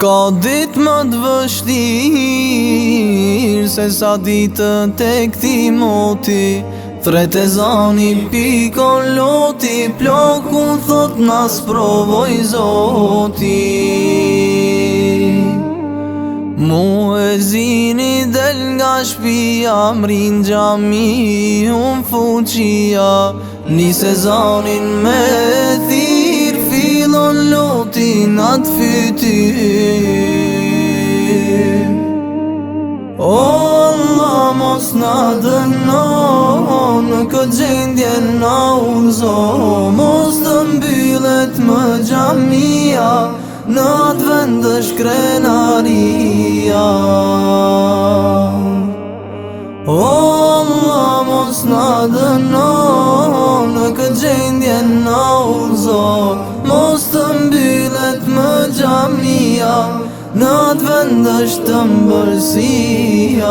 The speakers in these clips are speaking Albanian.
Ska dit më të vështir Se sa ditë të këti moti Tre të zani piko loti Plok thot në sprovoj zoti Mu e zini del nga shpia Mrin gjami unë fuqia Ni se zanin me thir Filon loti në të O Allah mos na dëno, Në këtë gjendje na uzoho Mos të mbyllet më gjamia Në atë vendë shkrenaria Në atë vend është të mbërë sija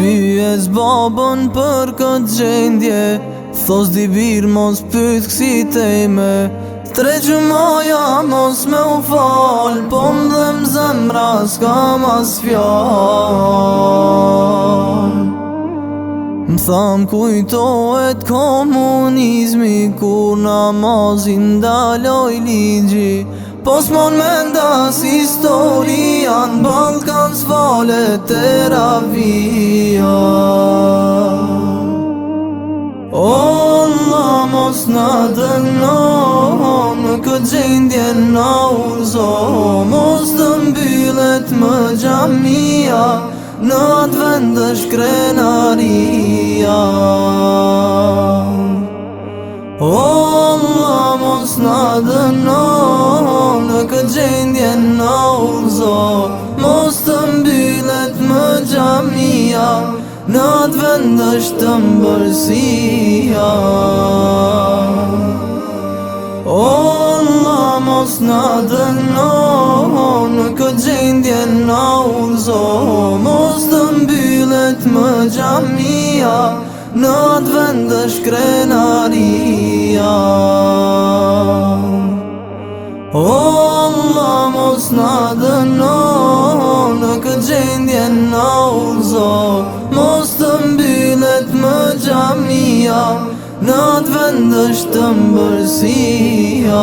ty babën për këtë gjendje Thos di birë mos pëtë kësi teme Tre gjumaja mos me u falë Po më zemra s'ka mas fjalë Më thamë kujtohet komunizmi Kur namazin daloj ligji Po s'mon me ndas historin ole të ravija O Allah mos në dëno Në këtë gjendje në urzo Mos të mbyllet më gjamia Në atë vend është krenaria O Allah mos në dëno Në këtë gjendje në urzo Në atë vend është të mbërësia O Allah mos në dënoho Në këtë gjendje në uzoho Mos të mbyllet më gjamia Në atë vend është krenat Në të vendështë të mbërësia